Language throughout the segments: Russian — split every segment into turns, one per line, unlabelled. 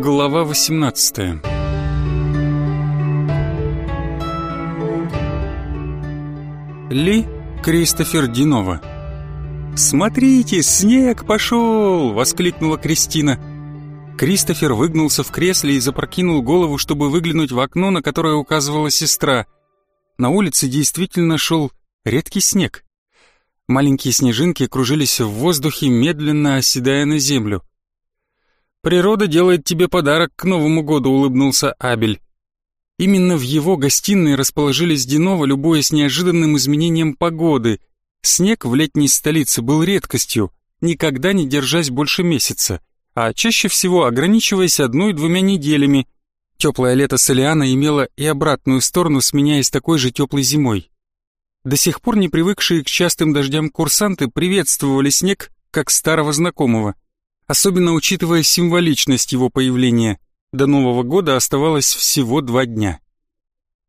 Глава 18 Ли Кристофер Динова «Смотрите, снег пошел!» — воскликнула Кристина. Кристофер выгнулся в кресле и запрокинул голову, чтобы выглянуть в окно, на которое указывала сестра. На улице действительно шел редкий снег. Маленькие снежинки кружились в воздухе, медленно оседая на землю. «Природа делает тебе подарок к Новому году», — улыбнулся Абель. Именно в его гостиной расположились Динова, любуясь неожиданным изменением погоды. Снег в летней столице был редкостью, никогда не держась больше месяца, а чаще всего ограничиваясь одной-двумя неделями. Теплое лето Солиана имело и обратную сторону, сменяясь такой же теплой зимой. До сих пор не привыкшие к частым дождям курсанты приветствовали снег как старого знакомого, особенно учитывая символичность его появления. До Нового года оставалось всего два дня.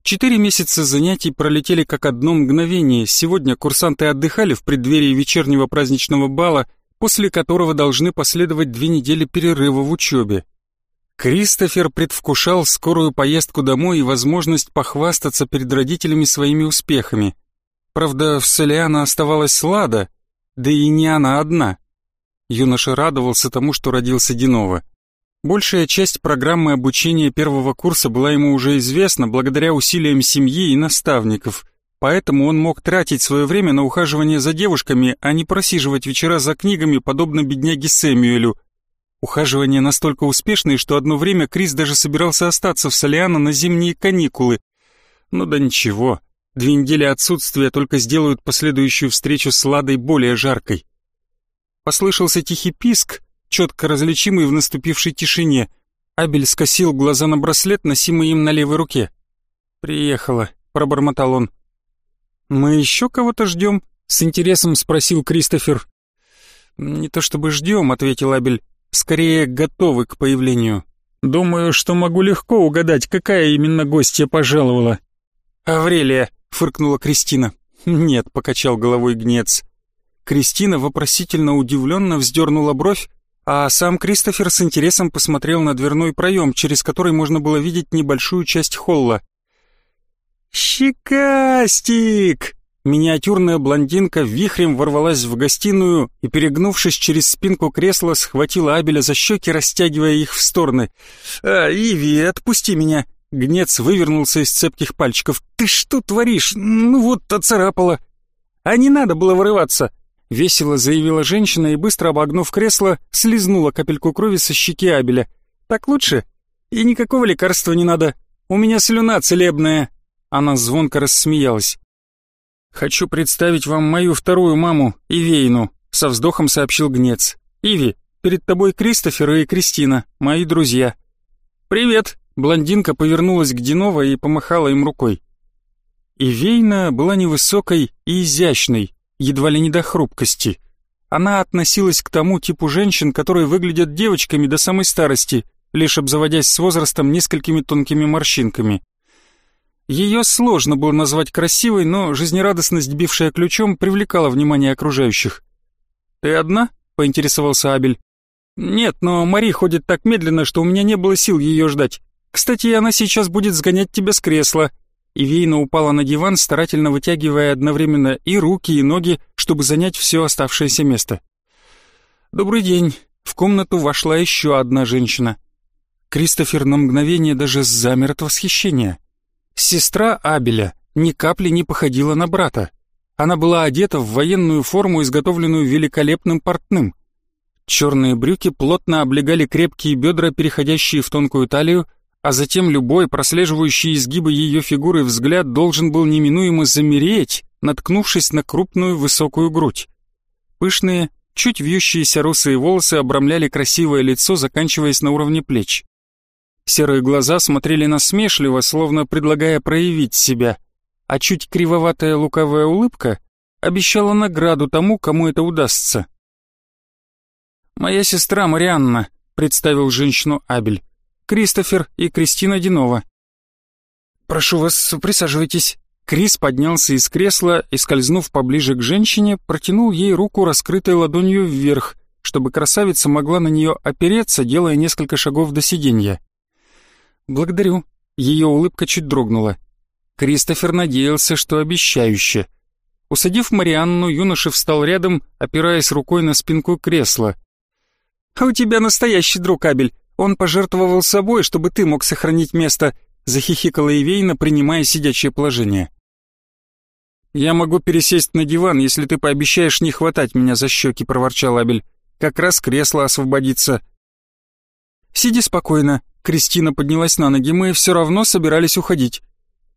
Четыре месяца занятий пролетели как одно мгновение. Сегодня курсанты отдыхали в преддверии вечернего праздничного бала, после которого должны последовать две недели перерыва в учебе. Кристофер предвкушал скорую поездку домой и возможность похвастаться перед родителями своими успехами – Правда, в Солиана оставалась Лада, да и не она одна. Юноша радовался тому, что родился Динова. Большая часть программы обучения первого курса была ему уже известна благодаря усилиям семьи и наставников, поэтому он мог тратить свое время на ухаживание за девушками, а не просиживать вечера за книгами, подобно бедняге Сэмюэлю. Ухаживания настолько успешные, что одно время Крис даже собирался остаться в Солиано на зимние каникулы. Ну да ничего, Две недели отсутствия только сделают последующую встречу с Ладой более жаркой. Послышался тихий писк, четко различимый в наступившей тишине. Абель скосил глаза на браслет, носимый им на левой руке. «Приехала», — пробормотал он. «Мы еще кого-то ждем?» — с интересом спросил Кристофер. «Не то чтобы ждем», — ответил Абель. «Скорее готовы к появлению. Думаю, что могу легко угадать, какая именно гостья пожаловала». «Аврелия», — фыркнула Кристина. «Нет», — покачал головой гнец. Кристина вопросительно удивленно вздернула бровь, а сам Кристофер с интересом посмотрел на дверной проем, через который можно было видеть небольшую часть холла. «Щекастик!» Миниатюрная блондинка вихрем ворвалась в гостиную и, перегнувшись через спинку кресла, схватила Абеля за щеки, растягивая их в стороны. «А, Иви, отпусти меня!» Гнец вывернулся из цепких пальчиков. «Ты что творишь? Ну вот, оцарапала!» «А не надо было вырываться!» Весело заявила женщина и, быстро обогнув кресло, слезнула капельку крови со щеки Абеля. «Так лучше? И никакого лекарства не надо. У меня слюна целебная!» Она звонко рассмеялась. «Хочу представить вам мою вторую маму, Ивейну», — со вздохом сообщил Гнец. «Иви, перед тобой Кристофер и Кристина, мои друзья». «Привет», Блондинка повернулась к Динова и помахала им рукой. Ивейна была невысокой и изящной, едва ли не до хрупкости. Она относилась к тому типу женщин, которые выглядят девочками до самой старости, лишь обзаводясь с возрастом несколькими тонкими морщинками. Ее сложно было назвать красивой, но жизнерадостность, бившая ключом, привлекала внимание окружающих. «Ты одна?» — поинтересовался Абель. «Нет, но Мари ходит так медленно, что у меня не было сил ее ждать. Кстати, она сейчас будет сгонять тебя с кресла». И Вейна упала на диван, старательно вытягивая одновременно и руки, и ноги, чтобы занять все оставшееся место. «Добрый день». В комнату вошла еще одна женщина. Кристофер на мгновение даже замер от восхищения. Сестра Абеля ни капли не походила на брата. Она была одета в военную форму, изготовленную великолепным портным. Черные брюки плотно облегали крепкие бедра, переходящие в тонкую талию, а затем любой прослеживающий изгибы ее фигуры взгляд должен был неминуемо замереть, наткнувшись на крупную высокую грудь. Пышные, чуть вьющиеся русые волосы обрамляли красивое лицо, заканчиваясь на уровне плеч. Серые глаза смотрели насмешливо, словно предлагая проявить себя, а чуть кривоватая лукавая улыбка обещала награду тому, кому это удастся. «Моя сестра Марианна», — представил женщину Абель. Кристофер и Кристина Динова. «Прошу вас, присаживайтесь». Крис поднялся из кресла и, скользнув поближе к женщине, протянул ей руку, раскрытой ладонью вверх, чтобы красавица могла на нее опереться, делая несколько шагов до сиденья. «Благодарю». Ее улыбка чуть дрогнула. Кристофер надеялся, что обещающе. Усадив Марианну, юноша встал рядом, опираясь рукой на спинку кресла. «А у тебя настоящий друг, Абель. Он пожертвовал собой, чтобы ты мог сохранить место», захихикала Ивейна, принимая сидячее положение. «Я могу пересесть на диван, если ты пообещаешь не хватать меня за щеки», проворчал Абель. «Как раз кресло освободится». «Сиди спокойно», Кристина поднялась на ноги, мы все равно собирались уходить.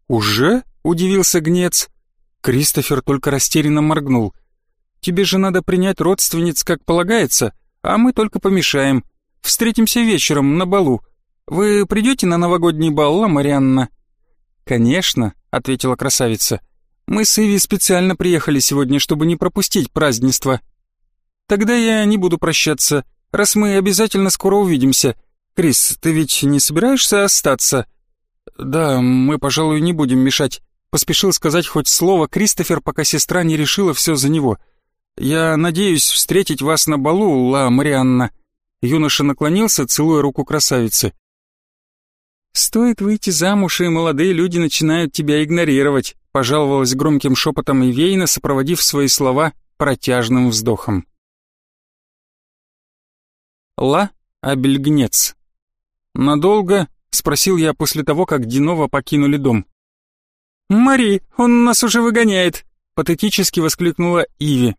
«Уже?» — удивился Гнец. Кристофер только растерянно моргнул. «Тебе же надо принять родственниц, как полагается, а мы только помешаем. Встретимся вечером на балу. Вы придете на новогодний бал, а, Марианна?» «Конечно», — ответила красавица. «Мы с Иви специально приехали сегодня, чтобы не пропустить празднество». «Тогда я не буду прощаться, раз мы обязательно скоро увидимся. Крис, ты ведь не собираешься остаться?» «Да, мы, пожалуй, не будем мешать», — поспешил сказать хоть слово Кристофер, пока сестра не решила все за него. «Я надеюсь встретить вас на балу, Ла Марианна». Юноша наклонился, целуя руку красавицы. «Стоит выйти замуж, и молодые люди начинают тебя игнорировать», пожаловалась громким шепотом Ивейна, сопроводив свои слова протяжным вздохом. Ла Абельгнец. Надолго — спросил я после того, как Динова покинули дом. «Мари, он нас уже выгоняет!» — патетически воскликнула Иви.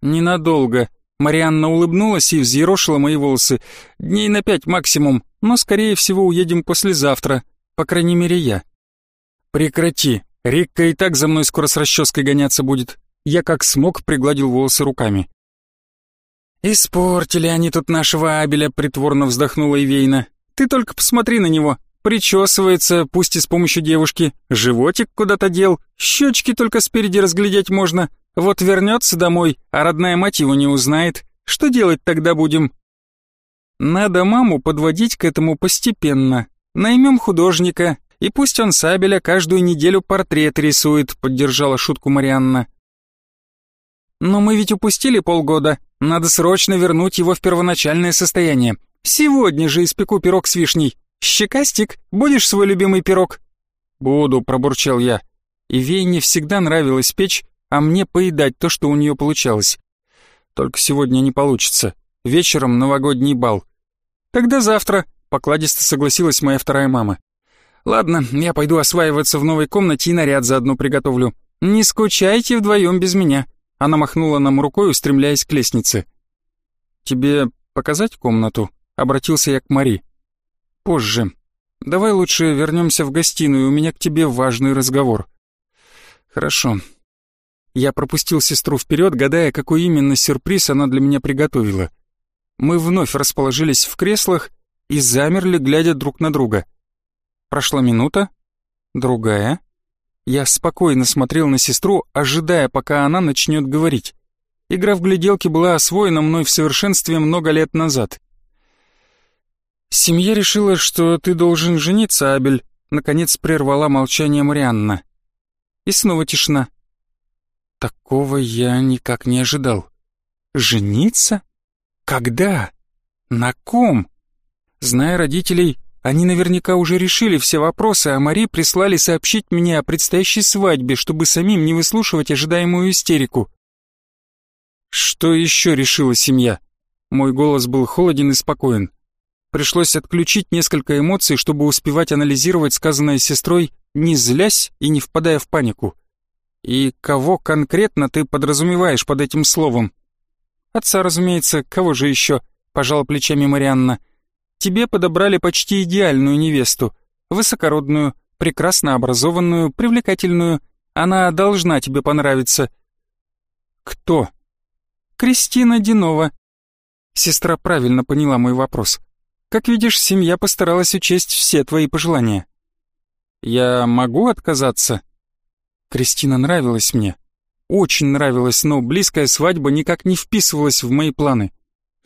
«Ненадолго». Марианна улыбнулась и взъерошила мои волосы. «Дней на пять максимум, но, скорее всего, уедем послезавтра. По крайней мере, я». «Прекрати. Рикка и так за мной скоро с расческой гоняться будет». Я как смог пригладил волосы руками. «Испортили они тут нашего Абеля», — притворно вздохнула Ивейна. Ты только посмотри на него. Причесывается, пусть и с помощью девушки. Животик куда-то дел. Щечки только спереди разглядеть можно. Вот вернется домой, а родная мать его не узнает. Что делать тогда будем? Надо маму подводить к этому постепенно. Наймем художника, и пусть он Сабеля каждую неделю портрет рисует, поддержала шутку Марианна. Но мы ведь упустили полгода. Надо срочно вернуть его в первоначальное состояние. Сегодня же испеку пирог с вишней. Щекастик, будешь свой любимый пирог?» «Буду», — пробурчал я. И Вейне всегда нравилось печь, а мне поедать то, что у нее получалось. Только сегодня не получится. Вечером новогодний бал. «Тогда завтра», — покладисто согласилась моя вторая мама. «Ладно, я пойду осваиваться в новой комнате и наряд заодно приготовлю. Не скучайте вдвоем без меня». Она махнула нам рукой, устремляясь к лестнице. «Тебе показать комнату?» Обратился я к Мари. «Позже. Давай лучше вернемся в гостиную, у меня к тебе важный разговор». «Хорошо». Я пропустил сестру вперед, гадая, какой именно сюрприз она для меня приготовила. Мы вновь расположились в креслах и замерли, глядя друг на друга. Прошла минута, другая. Я спокойно смотрел на сестру, ожидая, пока она начнет говорить. Игра в гляделки была освоена мной в совершенстве много лет назад. «Семья решила, что ты должен жениться, Абель», — наконец прервала молчание Марианна. И снова тишина. Такого я никак не ожидал. Жениться? Когда? На ком? Зная родителей, они наверняка уже решили все вопросы, а Мари прислали сообщить мне о предстоящей свадьбе, чтобы самим не выслушивать ожидаемую истерику. Что еще решила семья? Мой голос был холоден и спокоен. Пришлось отключить несколько эмоций, чтобы успевать анализировать сказанное сестрой, не злясь и не впадая в панику. И кого конкретно ты подразумеваешь под этим словом? Отца, разумеется, кого же еще? Пожала плечами Марианна. Тебе подобрали почти идеальную невесту, высокородную, прекрасно образованную, привлекательную. Она должна тебе понравиться. Кто? Кристина Динова. Сестра правильно поняла мой вопрос. Как видишь, семья постаралась учесть все твои пожелания. Я могу отказаться? Кристина нравилась мне. Очень нравилась, но близкая свадьба никак не вписывалась в мои планы.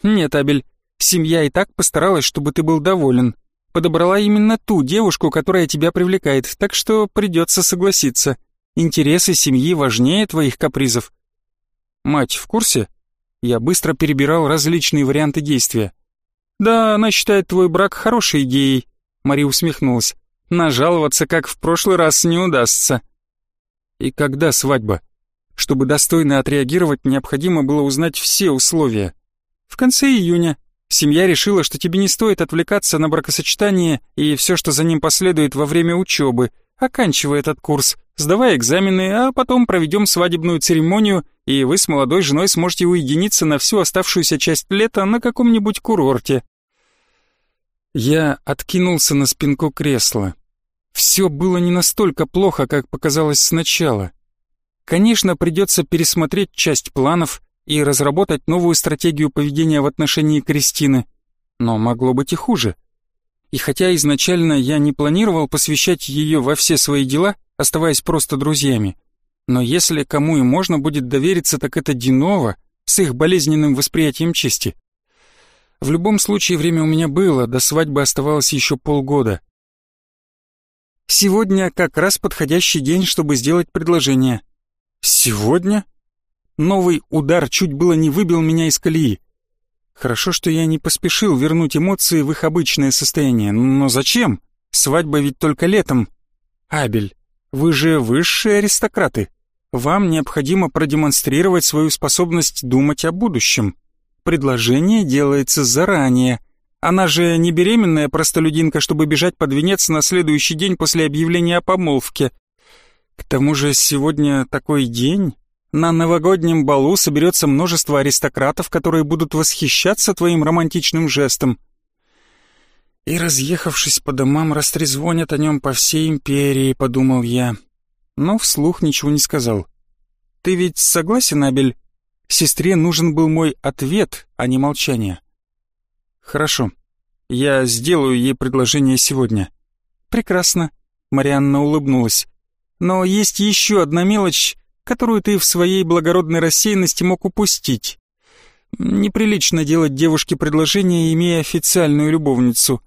Нет, Абель, семья и так постаралась, чтобы ты был доволен. Подобрала именно ту девушку, которая тебя привлекает, так что придется согласиться. Интересы семьи важнее твоих капризов. Мать в курсе? Я быстро перебирал различные варианты действия. «Да, она считает твой брак хорошей идеей», — Мария усмехнулась. «Нажаловаться, как в прошлый раз, не удастся». «И когда свадьба?» Чтобы достойно отреагировать, необходимо было узнать все условия. В конце июня семья решила, что тебе не стоит отвлекаться на бракосочетание и все, что за ним последует во время учебы. Оканчивай этот курс, сдавай экзамены, а потом проведем свадебную церемонию, и вы с молодой женой сможете уединиться на всю оставшуюся часть лета на каком-нибудь курорте. Я откинулся на спинку кресла. Все было не настолько плохо, как показалось сначала. Конечно, придется пересмотреть часть планов и разработать новую стратегию поведения в отношении Кристины, но могло быть и хуже. И хотя изначально я не планировал посвящать ее во все свои дела, оставаясь просто друзьями, но если кому и можно будет довериться, так это Динова с их болезненным восприятием чести. В любом случае время у меня было, до свадьбы оставалось еще полгода. Сегодня как раз подходящий день, чтобы сделать предложение. Сегодня? Новый удар чуть было не выбил меня из колеи. Хорошо, что я не поспешил вернуть эмоции в их обычное состояние. Но зачем? Свадьба ведь только летом. Абель, вы же высшие аристократы. Вам необходимо продемонстрировать свою способность думать о будущем. Предложение делается заранее. Она же не беременная простолюдинка, чтобы бежать под венец на следующий день после объявления о помолвке. К тому же сегодня такой день. На новогоднем балу соберется множество аристократов, которые будут восхищаться твоим романтичным жестом. И, разъехавшись по домам, растрезвонят о нем по всей империи, подумал я. Но вслух ничего не сказал. Ты ведь согласен, Абель? Сестре нужен был мой ответ, а не молчание. Хорошо. Я сделаю ей предложение сегодня. Прекрасно. Марианна улыбнулась. Но есть еще одна мелочь, которую ты в своей благородной рассеянности мог упустить. Неприлично делать девушке предложение, имея официальную любовницу.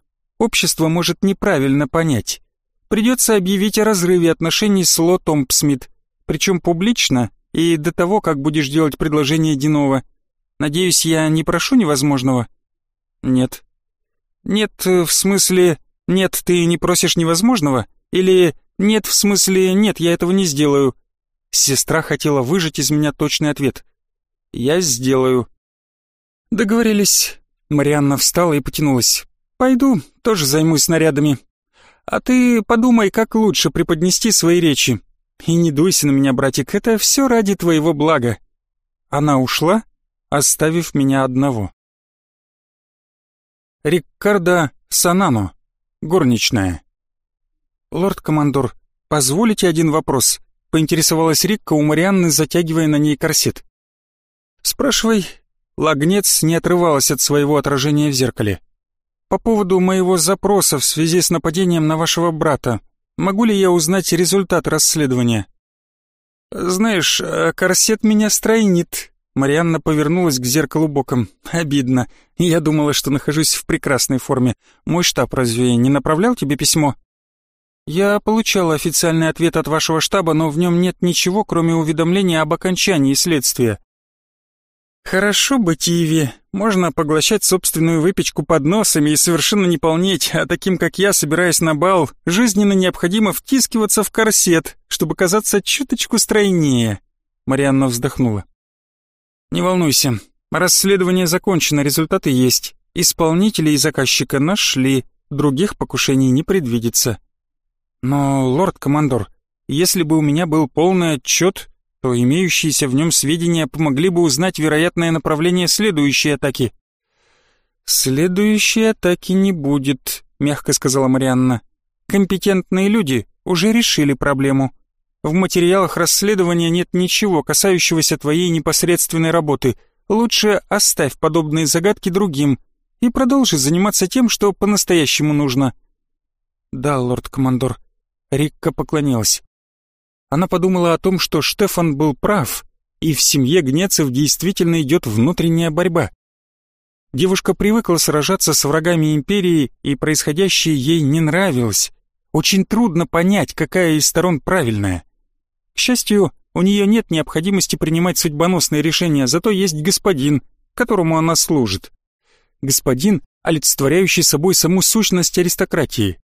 Общество может неправильно понять. Придется объявить о разрыве отношений с Ло Томпсмит, причем публично и до того, как будешь делать предложение Динова. Надеюсь, я не прошу невозможного? Нет. Нет, в смысле, нет, ты не просишь невозможного? Или «Нет, в смысле, нет, я этого не сделаю». Сестра хотела выжать из меня точный ответ. «Я сделаю». Договорились. Марианна встала и потянулась. «Пойду, тоже займусь нарядами. А ты подумай, как лучше преподнести свои речи. И не дуйся на меня, братик, это все ради твоего блага». Она ушла, оставив меня одного. Риккардо Санано, горничная. «Лорд-командор, позволите один вопрос?» — поинтересовалась Рикка у Марианны, затягивая на ней корсет. «Спрашивай». Лагнец не отрывалась от своего отражения в зеркале. «По поводу моего запроса в связи с нападением на вашего брата, могу ли я узнать результат расследования?» «Знаешь, э, корсет меня стройнит», Марианна повернулась к зеркалу боком. «Обидно. Я думала, что нахожусь в прекрасной форме. Мой штаб разве не направлял тебе письмо?» «Я получал официальный ответ от вашего штаба, но в нем нет ничего, кроме уведомления об окончании следствия». «Хорошо быть Иви. Можно поглощать собственную выпечку под носами и совершенно не полнеть, а таким, как я, собираясь на бал, жизненно необходимо втискиваться в корсет, чтобы казаться чуточку стройнее». Марианна вздохнула. «Не волнуйся. Расследование закончено, результаты есть. Исполнителей и заказчика нашли, других покушений не предвидится. Но, лорд-командор, если бы у меня был полный отчет, то имеющиеся в нем сведения помогли бы узнать вероятное направление следующей атаки. «Следующей атаки не будет», — мягко сказала Марианна. «Компетентные люди уже решили проблему. В материалах расследования нет ничего, касающегося твоей непосредственной работы. Лучше оставь подобные загадки другим и продолжи заниматься тем, что по-настоящему нужно». «Да, лорд-командор», Рикка поклонилась. Она подумала о том, что Штефан был прав, и в семье Гнецев действительно идет внутренняя борьба. Девушка привыкла сражаться с врагами империи, и происходящее ей не нравилось. Очень трудно понять, какая из сторон правильная. К счастью, У нее нет необходимости принимать судьбоносные решения, зато есть господин, которому она служит. Господин, олицетворяющий собой саму сущность аристократии.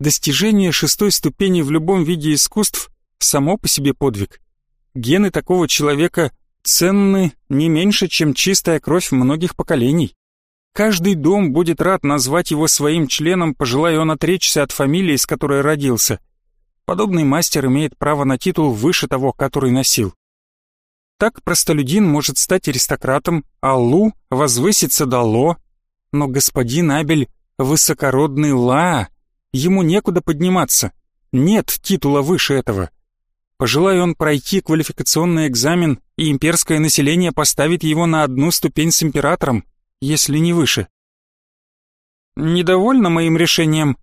Достижение шестой ступени в любом виде искусств – само по себе подвиг. Гены такого человека ценны не меньше, чем чистая кровь многих поколений. Каждый дом будет рад назвать его своим членом, пожелая он отречься от фамилии, с которой родился. Подобный мастер имеет право на титул выше того, который носил. Так простолюдин может стать аристократом, а Лу возвысится до Ло, но господин Абель — высокородный Ла, ему некуда подниматься, нет титула выше этого. Пожелая он пройти квалификационный экзамен, и имперское население поставит его на одну ступень с императором, если не выше. Недовольна моим решением?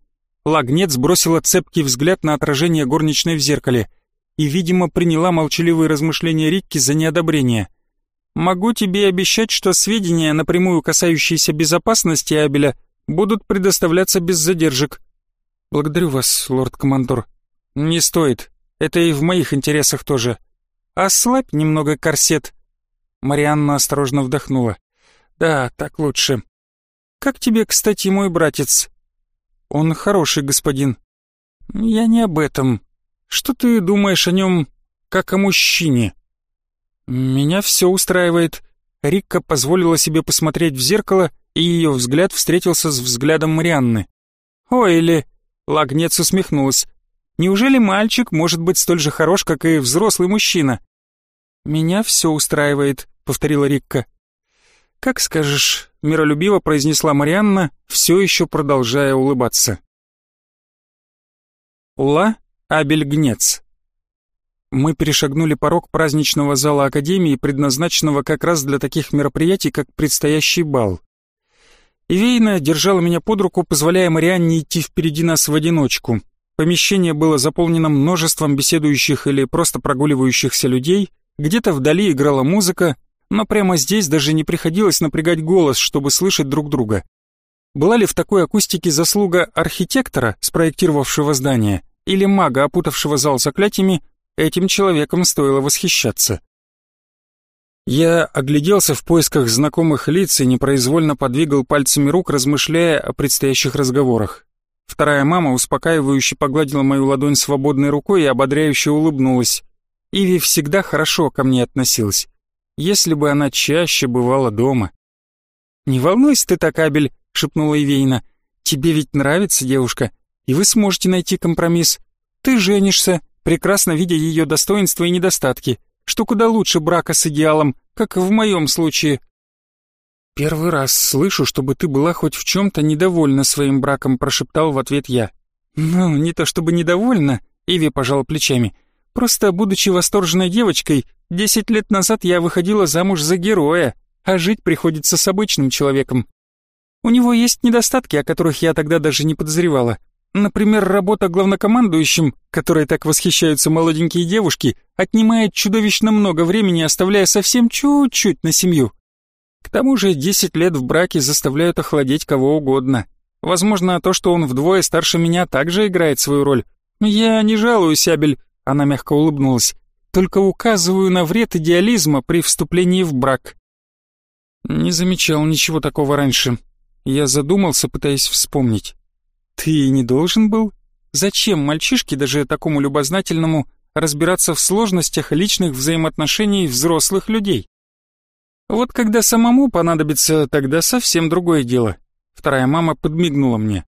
Лагнец бросила цепкий взгляд на отражение горничной в зеркале и, видимо, приняла молчаливые размышления Рикки за неодобрение. Могу тебе обещать, что сведения, напрямую касающиеся безопасности Абеля, будут предоставляться без задержек. Благодарю вас, лорд-командор. Не стоит. Это и в моих интересах тоже. Ослабь немного корсет. Марианна осторожно вдохнула. Да, так лучше. Как тебе, кстати, мой братец? Он хороший господин. Я не об этом. Что ты думаешь о нем, как о мужчине? Меня все устраивает. Рикка позволила себе посмотреть в зеркало, и ее взгляд встретился с взглядом Марианны. «Ой, или...» — Лагнец усмехнулась. «Неужели мальчик может быть столь же хорош, как и взрослый мужчина?» «Меня все устраивает», — повторила Рикка. «Как скажешь», — миролюбиво произнесла Марианна, все еще продолжая улыбаться. Ла Абельгнец. Мы перешагнули порог праздничного зала Академии, предназначенного как раз для таких мероприятий, как предстоящий бал. Ивейна держала меня под руку, позволяя Марианне идти впереди нас в одиночку. Помещение было заполнено множеством беседующих или просто прогуливающихся людей, где-то вдали играла музыка, но прямо здесь даже не приходилось напрягать голос, чтобы слышать друг друга. Была ли в такой акустике заслуга архитектора, спроектировавшего здание, или мага, опутавшего зал заклятиями, этим человеком стоило восхищаться. Я огляделся в поисках знакомых лиц и непроизвольно подвигал пальцами рук, размышляя о предстоящих разговорах. Вторая мама успокаивающе погладила мою ладонь свободной рукой и ободряюще улыбнулась. Иви всегда хорошо ко мне относилась если бы она чаще бывала дома. «Не волнуйся ты так, Абель», — шепнула Ивейна. «Тебе ведь нравится девушка, и вы сможете найти компромисс. Ты женишься, прекрасно видя ее достоинства и недостатки, что куда лучше брака с идеалом, как в моем случае». «Первый раз слышу, чтобы ты была хоть в чем-то недовольна своим браком», — прошептал в ответ я. «Ну, не то чтобы недовольна», — Иви пожала плечами. «Просто, будучи восторженной девочкой, Десять лет назад я выходила замуж за героя, а жить приходится с обычным человеком. У него есть недостатки, о которых я тогда даже не подозревала. Например, работа главнокомандующим, которой так восхищаются молоденькие девушки, отнимает чудовищно много времени, оставляя совсем чуть-чуть на семью. К тому же десять лет в браке заставляют охладеть кого угодно. Возможно, то, что он вдвое старше меня, также играет свою роль. Я не жалуюсь, Абель, она мягко улыбнулась только указываю на вред идеализма при вступлении в брак. Не замечал ничего такого раньше. Я задумался, пытаясь вспомнить. Ты не должен был? Зачем мальчишке, даже такому любознательному, разбираться в сложностях личных взаимоотношений взрослых людей? Вот когда самому понадобится, тогда совсем другое дело. Вторая мама подмигнула мне.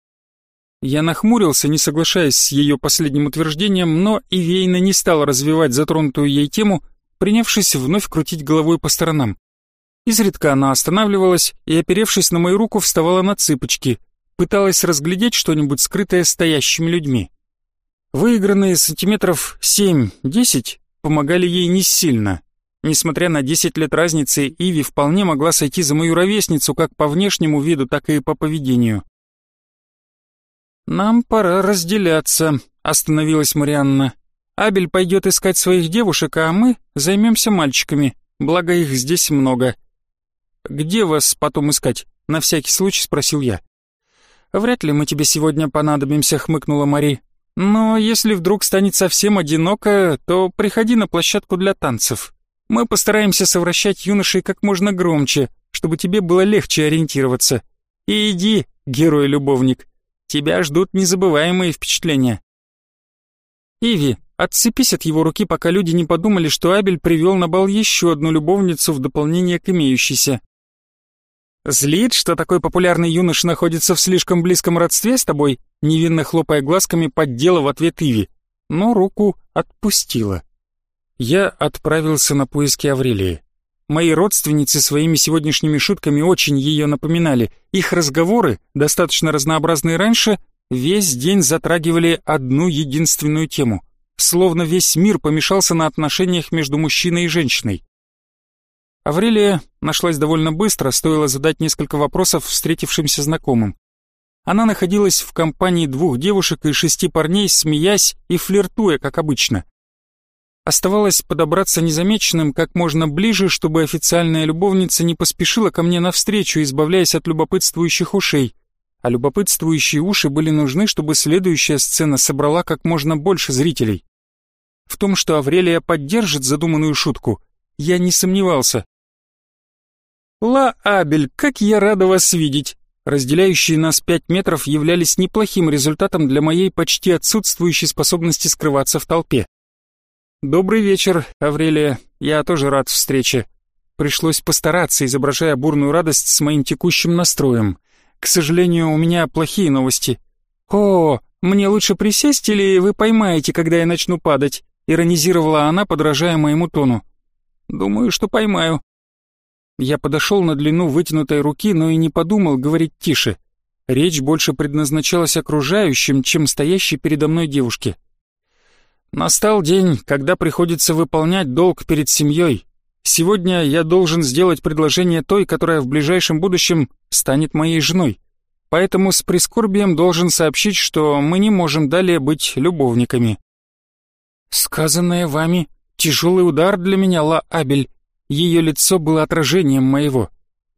Я нахмурился, не соглашаясь с ее последним утверждением, но Ивейна не стала развивать затронутую ей тему, принявшись вновь крутить головой по сторонам. Изредка она останавливалась и, оперевшись на мою руку, вставала на цыпочки, пыталась разглядеть что-нибудь скрытое стоящими людьми. Выигранные сантиметров 7-10 помогали ей не сильно. Несмотря на 10 лет разницы, Иви вполне могла сойти за мою ровесницу как по внешнему виду, так и по поведению. «Нам пора разделяться», — остановилась Марианна. «Абель пойдет искать своих девушек, а мы займемся мальчиками, благо их здесь много». «Где вас потом искать?» — на всякий случай спросил я. «Вряд ли мы тебе сегодня понадобимся», — хмыкнула Мари. Но если вдруг станет совсем одиноко, то приходи на площадку для танцев. Мы постараемся совращать юношей как можно громче, чтобы тебе было легче ориентироваться. И иди, герой-любовник. Тебя ждут незабываемые впечатления. Иви, отцепись от его руки, пока люди не подумали, что Абель привел на бал еще одну любовницу в дополнение к имеющейся. Злит, что такой популярный юнош находится в слишком близком родстве с тобой, невинно хлопая глазками, поддела в ответ Иви, но руку отпустила. Я отправился на поиски Аврелии. Мои родственницы своими сегодняшними шутками очень ее напоминали. Их разговоры, достаточно разнообразные раньше, весь день затрагивали одну единственную тему. Словно весь мир помешался на отношениях между мужчиной и женщиной. Аврелия нашлась довольно быстро, стоило задать несколько вопросов встретившимся знакомым. Она находилась в компании двух девушек и шести парней, смеясь и флиртуя, как обычно. Оставалось подобраться незамеченным как можно ближе, чтобы официальная любовница не поспешила ко мне навстречу, избавляясь от любопытствующих ушей. А любопытствующие уши были нужны, чтобы следующая сцена собрала как можно больше зрителей. В том, что Аврелия поддержит задуманную шутку, я не сомневался. «Ла Абель, как я рада вас видеть!» Разделяющие нас пять метров являлись неплохим результатом для моей почти отсутствующей способности скрываться в толпе. «Добрый вечер, Аврелия. Я тоже рад встрече». Пришлось постараться, изображая бурную радость с моим текущим настроем. К сожалению, у меня плохие новости. «О, мне лучше присесть или вы поймаете, когда я начну падать?» Иронизировала она, подражая моему тону. «Думаю, что поймаю». Я подошел на длину вытянутой руки, но и не подумал говорить тише. Речь больше предназначалась окружающим, чем стоящей передо мной девушке. Настал день, когда приходится выполнять долг перед семьей. Сегодня я должен сделать предложение той, которая в ближайшем будущем станет моей женой. Поэтому с прискорбием должен сообщить, что мы не можем далее быть любовниками. Сказанное вами тяжелый удар для меня, Ла Абель. Ее лицо было отражением моего.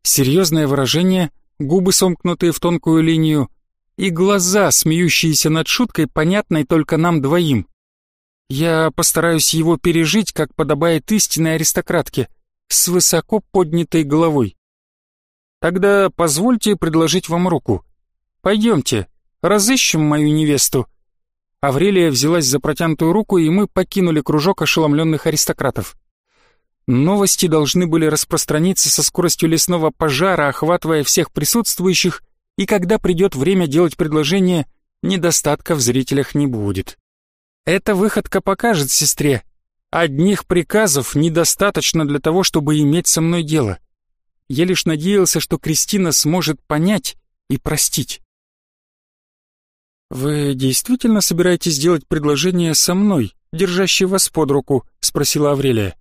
Серьезное выражение, губы сомкнутые в тонкую линию и глаза, смеющиеся над шуткой, понятной только нам двоим. Я постараюсь его пережить, как подобает истинной аристократке, с высоко поднятой головой. Тогда позвольте предложить вам руку. Пойдемте, разыщем мою невесту. Аврелия взялась за протянутую руку, и мы покинули кружок ошеломленных аристократов. Новости должны были распространиться со скоростью лесного пожара, охватывая всех присутствующих, и когда придет время делать предложение, недостатка в зрителях не будет. Эта выходка покажет сестре. Одних приказов недостаточно для того, чтобы иметь со мной дело. Я лишь надеялся, что Кристина сможет понять и простить. «Вы действительно собираетесь сделать предложение со мной, держащей вас под руку?» — спросила Аврелия.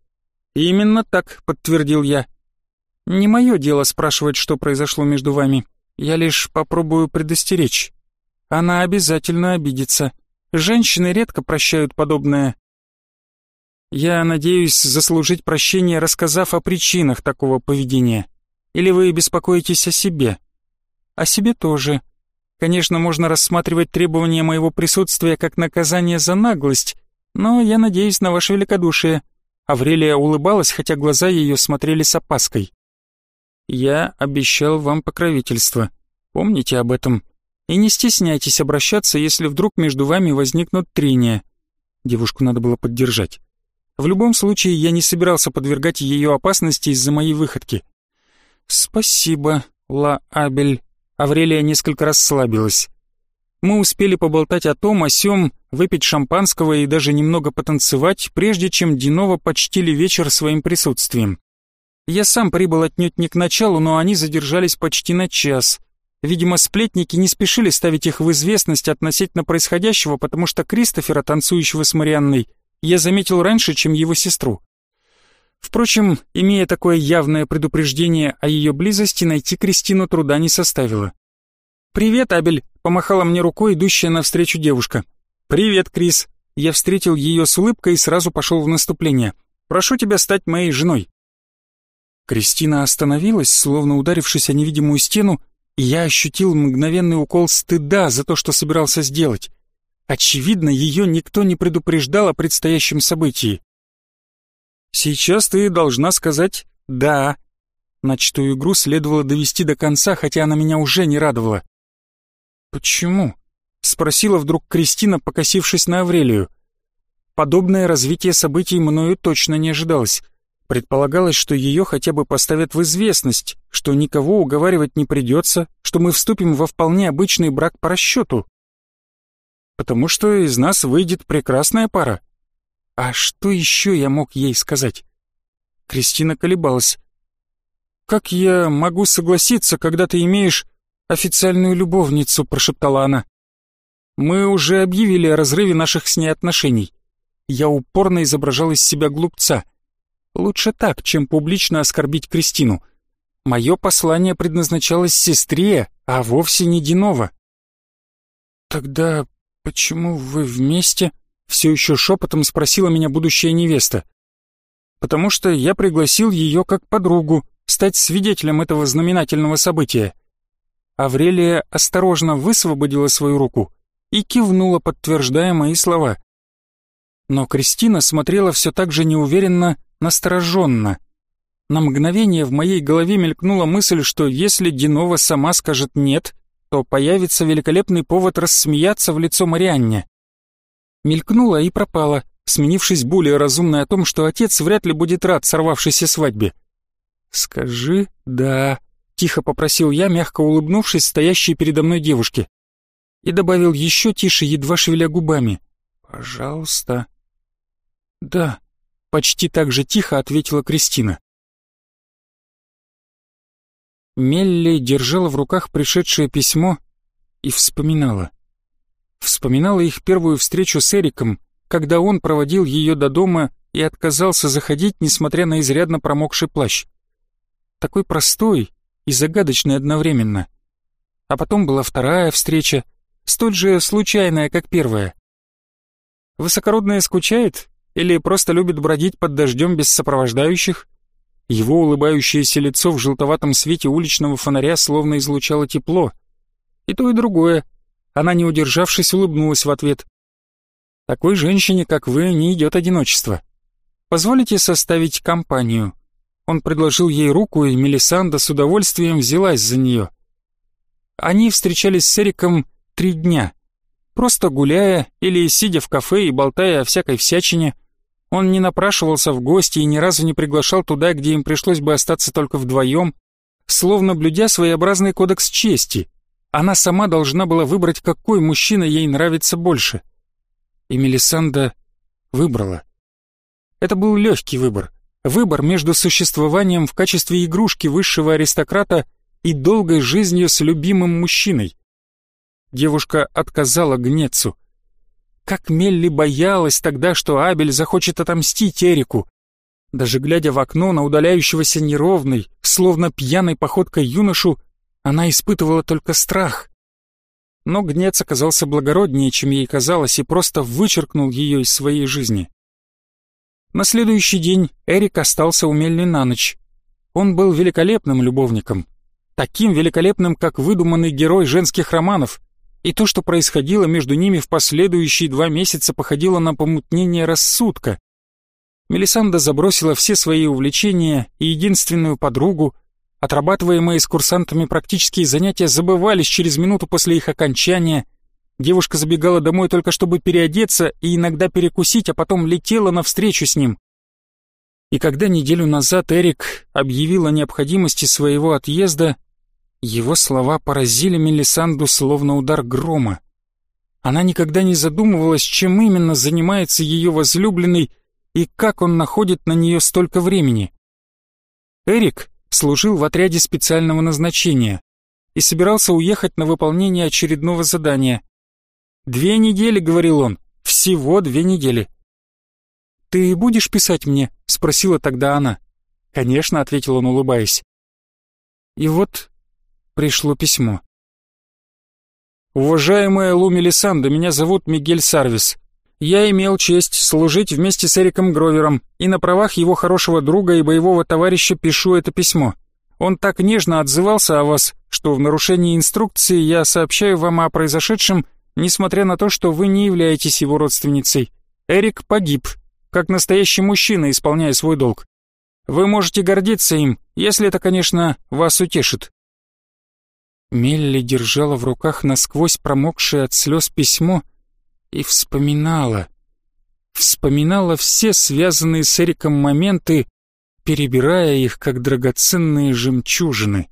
«Именно так», — подтвердил я. «Не мое дело спрашивать, что произошло между вами. Я лишь попробую предостеречь. Она обязательно обидится. Женщины редко прощают подобное. Я надеюсь заслужить прощение, рассказав о причинах такого поведения. Или вы беспокоитесь о себе? О себе тоже. Конечно, можно рассматривать требования моего присутствия как наказание за наглость, но я надеюсь на ваше великодушие. Аврелия улыбалась, хотя глаза ее смотрели с опаской. Я обещал вам покровительство. Помните об этом. И не стесняйтесь обращаться, если вдруг между вами возникнут трения. Девушку надо было поддержать. В любом случае, я не собирался подвергать ее опасности из-за моей выходки. «Спасибо, Ла Абель». Аврелия несколько расслабилась. Мы успели поболтать о том, о сём, выпить шампанского и даже немного потанцевать, прежде чем Динова почтили вечер своим присутствием. Я сам прибыл отнюдь не к началу, но они задержались почти на час. Видимо, сплетники не спешили ставить их в известность относительно происходящего, потому что Кристофера, танцующего с Марианной, я заметил раньше, чем его сестру. Впрочем, имея такое явное предупреждение о ее близости, найти Кристину труда не составило. «Привет, Абель!» — помахала мне рукой идущая навстречу девушка. «Привет, Крис!» Я встретил ее с улыбкой и сразу пошел в наступление. «Прошу тебя стать моей женой». Кристина остановилась, словно ударившись о невидимую стену, я ощутил мгновенный укол стыда за то, что собирался сделать. Очевидно, ее никто не предупреждал о предстоящем событии. Сейчас ты должна сказать «да». Начатую игру следовало довести до конца, хотя она меня уже не радовала. «Почему?» — спросила вдруг Кристина, покосившись на Аврелию. Подобное развитие событий мною точно не ожидалось. Предполагалось, что ее хотя бы поставят в известность, что никого уговаривать не придется, что мы вступим во вполне обычный брак по расчету. Потому что из нас выйдет прекрасная пара. А что еще я мог ей сказать? Кристина колебалась. «Как я могу согласиться, когда ты имеешь официальную любовницу?» – прошептала она. «Мы уже объявили о разрыве наших с ней отношений. Я упорно изображал из себя глупца. Лучше так, чем публично оскорбить Кристину. Мое послание предназначалось сестре, а вовсе не Динова. «Тогда почему вы вместе?» — все еще шепотом спросила меня будущая невеста. «Потому что я пригласил ее как подругу стать свидетелем этого знаменательного события». Аврелия осторожно высвободила свою руку и кивнула, подтверждая мои слова. Но Кристина смотрела все так же неуверенно, настороженно. На мгновение в моей голове мелькнула мысль, что если Динова сама скажет «нет», то появится великолепный повод рассмеяться в лицо Марианне. Мелькнула и пропала, сменившись более разумной о том, что отец вряд ли будет рад сорвавшейся свадьбе. «Скажи «да», — тихо попросил я, мягко улыбнувшись стоящей передо мной девушке. И добавил еще тише, едва шевеля губами. «Пожалуйста». «Да», — почти так же тихо ответила Кристина. Мелли держала в руках пришедшее письмо и вспоминала. Вспоминала их первую встречу с Эриком, когда он проводил ее до дома и отказался заходить, несмотря на изрядно промокший плащ. Такой простой и загадочный одновременно. А потом была вторая встреча, столь же случайная, как первая. Высокородная скучает или просто любит бродить под дождем без сопровождающих? Его улыбающееся лицо в желтоватом свете уличного фонаря словно излучало тепло. И то, и другое. Она, не удержавшись, улыбнулась в ответ. «Такой женщине, как вы, не идет одиночество. Позволите составить компанию?» Он предложил ей руку, и Мелисанда с удовольствием взялась за нее. Они встречались с Эриком три дня — Просто гуляя или сидя в кафе и болтая о всякой всячине, он не напрашивался в гости и ни разу не приглашал туда, где им пришлось бы остаться только вдвоем, словно блюдя своеобразный кодекс чести. Она сама должна была выбрать, какой мужчина ей нравится больше. И Мелисанда выбрала. Это был легкий выбор. Выбор между существованием в качестве игрушки высшего аристократа и долгой жизнью с любимым мужчиной. Девушка отказала Гнецу. Как Мелли боялась тогда, что Абель захочет отомстить Эрику. Даже глядя в окно на удаляющегося неровной, словно пьяной походкой юношу, она испытывала только страх. Но Гнец оказался благороднее, чем ей казалось, и просто вычеркнул ее из своей жизни. На следующий день Эрик остался у Мелли на ночь. Он был великолепным любовником. Таким великолепным, как выдуманный герой женских романов, и то, что происходило между ними в последующие два месяца, походило на помутнение рассудка. Мелисанда забросила все свои увлечения и единственную подругу, отрабатываемые с курсантами практические занятия забывались через минуту после их окончания. Девушка забегала домой только чтобы переодеться и иногда перекусить, а потом летела навстречу с ним. И когда неделю назад Эрик объявил о необходимости своего отъезда, его слова поразили Мелисанду словно удар грома. Она никогда не задумывалась, чем именно занимается ее возлюбленный и как он находит на нее столько времени. Эрик служил в отряде специального назначения и собирался уехать на выполнение очередного задания. «Две недели», — говорил он, — «всего две недели». «Ты будешь писать мне?» — спросила тогда она. «Конечно», — ответил он, улыбаясь. И вот пришло письмо. «Уважаемая Лу Мелисанда, меня зовут Мигель Сарвис. Я имел честь служить вместе с Эриком Гровером, и на правах его хорошего друга и боевого товарища пишу это письмо. Он так нежно отзывался о вас, что в нарушении инструкции я сообщаю вам о произошедшем несмотря на то, что вы не являетесь его родственницей. Эрик погиб, как настоящий мужчина, исполняя свой долг. Вы можете гордиться им, если это, конечно, вас утешит». Мелли держала в руках насквозь промокшее от слез письмо и вспоминала. Вспоминала все связанные с Эриком моменты, перебирая их, как драгоценные жемчужины.